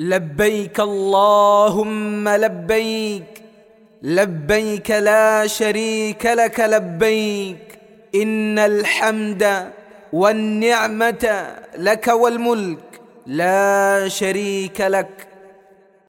لبيك اللهم لبيك لبيك لا شريك لك لبيك إن الحمد والنعمة لك والملك لا شريك لك.